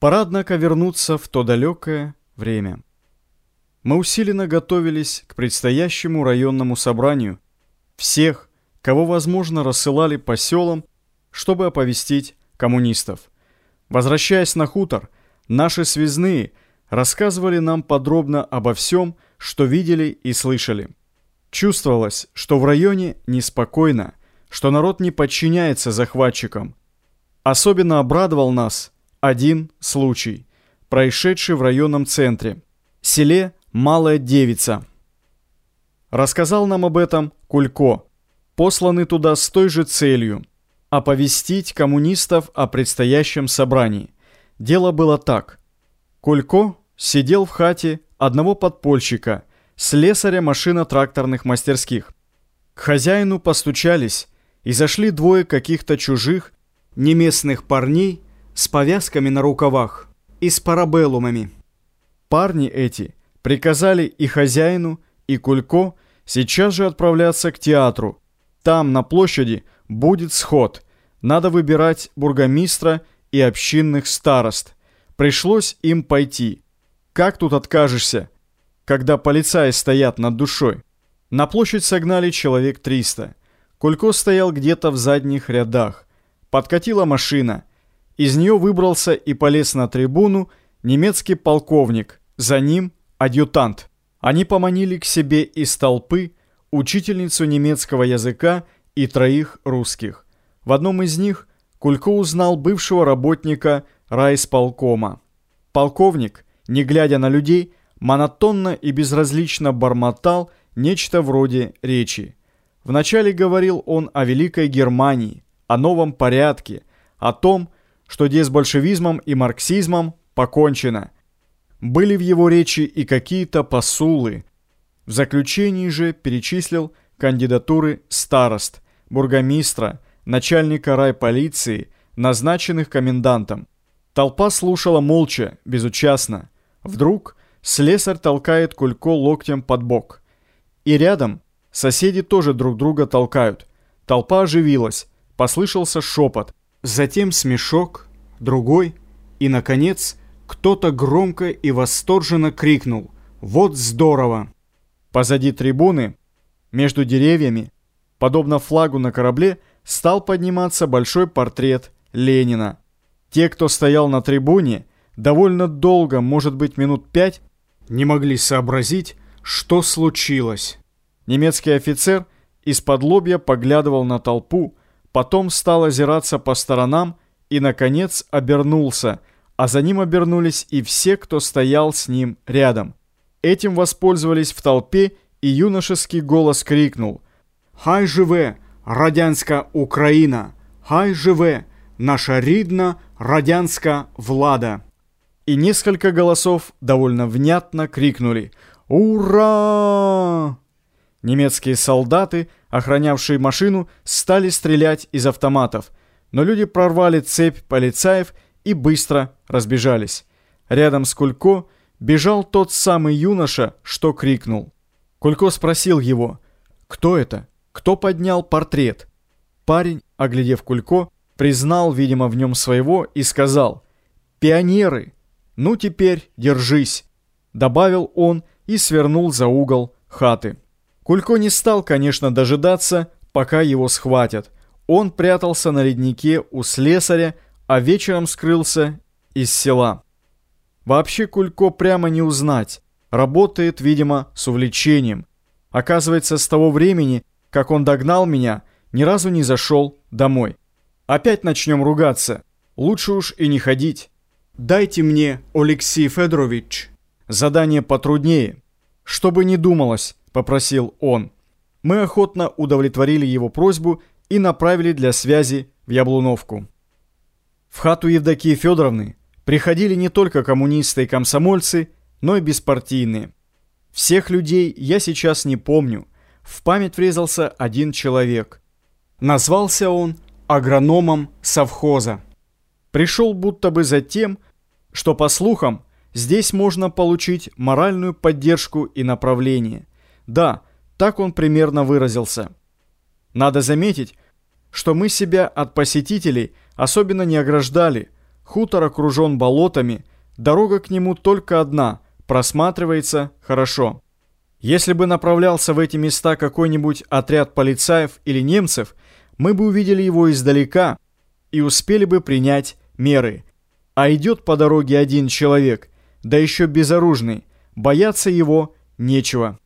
Пора, однако, вернуться в то далекое время. Мы усиленно готовились к предстоящему районному собранию. Всех, кого возможно, рассылали по селам, чтобы оповестить коммунистов. Возвращаясь на хутор, наши связные рассказывали нам подробно обо всем, что видели и слышали. Чувствовалось, что в районе неспокойно, что народ не подчиняется захватчикам. Особенно обрадовал нас один случай, происшедший в районном центре, селе Малая Девица. Рассказал нам об этом Кулько, посланный туда с той же целью – оповестить коммунистов о предстоящем собрании. Дело было так. Кулько сидел в хате одного подпольщика, слесаря машино-тракторных мастерских. К хозяину постучались, и зашли двое каких-то чужих, неместных парней с повязками на рукавах и с парабеллумами. Парни эти приказали и хозяину, и Кулько сейчас же отправляться к театру. Там, на площади, будет сход. Надо выбирать бургомистра и общинных старост. Пришлось им пойти. Как тут откажешься, когда полицаи стоят над душой? На площадь согнали человек 300. Кулько стоял где-то в задних рядах. Подкатила машина. Из нее выбрался и полез на трибуну немецкий полковник. За ним адъютант. Они поманили к себе из толпы учительницу немецкого языка и троих русских. В одном из них Кулько узнал бывшего работника райсполкома. Полковник, не глядя на людей, монотонно и безразлично бормотал нечто вроде речи. Вначале говорил он о Великой Германии, о новом порядке, о том, что где с большевизмом и марксизмом покончено. Были в его речи и какие-то посулы. В заключении же перечислил кандидатуры старост, бургомистра, начальника райполиции, назначенных комендантом. Толпа слушала молча, безучастно. Вдруг слесарь толкает Кулько локтем под бок. И рядом Соседи тоже друг друга толкают. Толпа оживилась, послышался шепот, затем смешок, другой, и, наконец, кто-то громко и восторженно крикнул «Вот здорово!». Позади трибуны, между деревьями, подобно флагу на корабле, стал подниматься большой портрет Ленина. Те, кто стоял на трибуне, довольно долго, может быть минут пять, не могли сообразить, что случилось. Немецкий офицер из-под лобья поглядывал на толпу, потом стал озираться по сторонам и, наконец, обернулся, а за ним обернулись и все, кто стоял с ним рядом. Этим воспользовались в толпе, и юношеский голос крикнул «Хай живе, радянська Україна! Хай живе, наша рідна радянська влада!» И несколько голосов довольно внятно крикнули «Ура!» Немецкие солдаты, охранявшие машину, стали стрелять из автоматов, но люди прорвали цепь полицаев и быстро разбежались. Рядом с Кулько бежал тот самый юноша, что крикнул. Кулько спросил его, кто это, кто поднял портрет. Парень, оглядев Кулько, признал, видимо, в нем своего и сказал «Пионеры! Ну теперь держись!» Добавил он и свернул за угол хаты. Кулько не стал, конечно, дожидаться, пока его схватят. Он прятался на леднике у слесаря, а вечером скрылся из села. Вообще Кулько прямо не узнать. Работает, видимо, с увлечением. Оказывается, с того времени, как он догнал меня, ни разу не зашел домой. Опять начнем ругаться. Лучше уж и не ходить. Дайте мне, Алексей Федорович, задание потруднее. Чтобы не думалось, — попросил он. Мы охотно удовлетворили его просьбу и направили для связи в Яблуновку. В хату Евдокии Федоровны приходили не только коммунисты и комсомольцы, но и беспартийные. Всех людей я сейчас не помню. В память врезался один человек. Назвался он агрономом совхоза. Пришел будто бы за тем, что, по слухам, здесь можно получить моральную поддержку и направление. Да, так он примерно выразился. Надо заметить, что мы себя от посетителей особенно не ограждали. Хутор окружен болотами, дорога к нему только одна, просматривается хорошо. Если бы направлялся в эти места какой-нибудь отряд полицаев или немцев, мы бы увидели его издалека и успели бы принять меры. А идет по дороге один человек, да еще безоружный, бояться его нечего.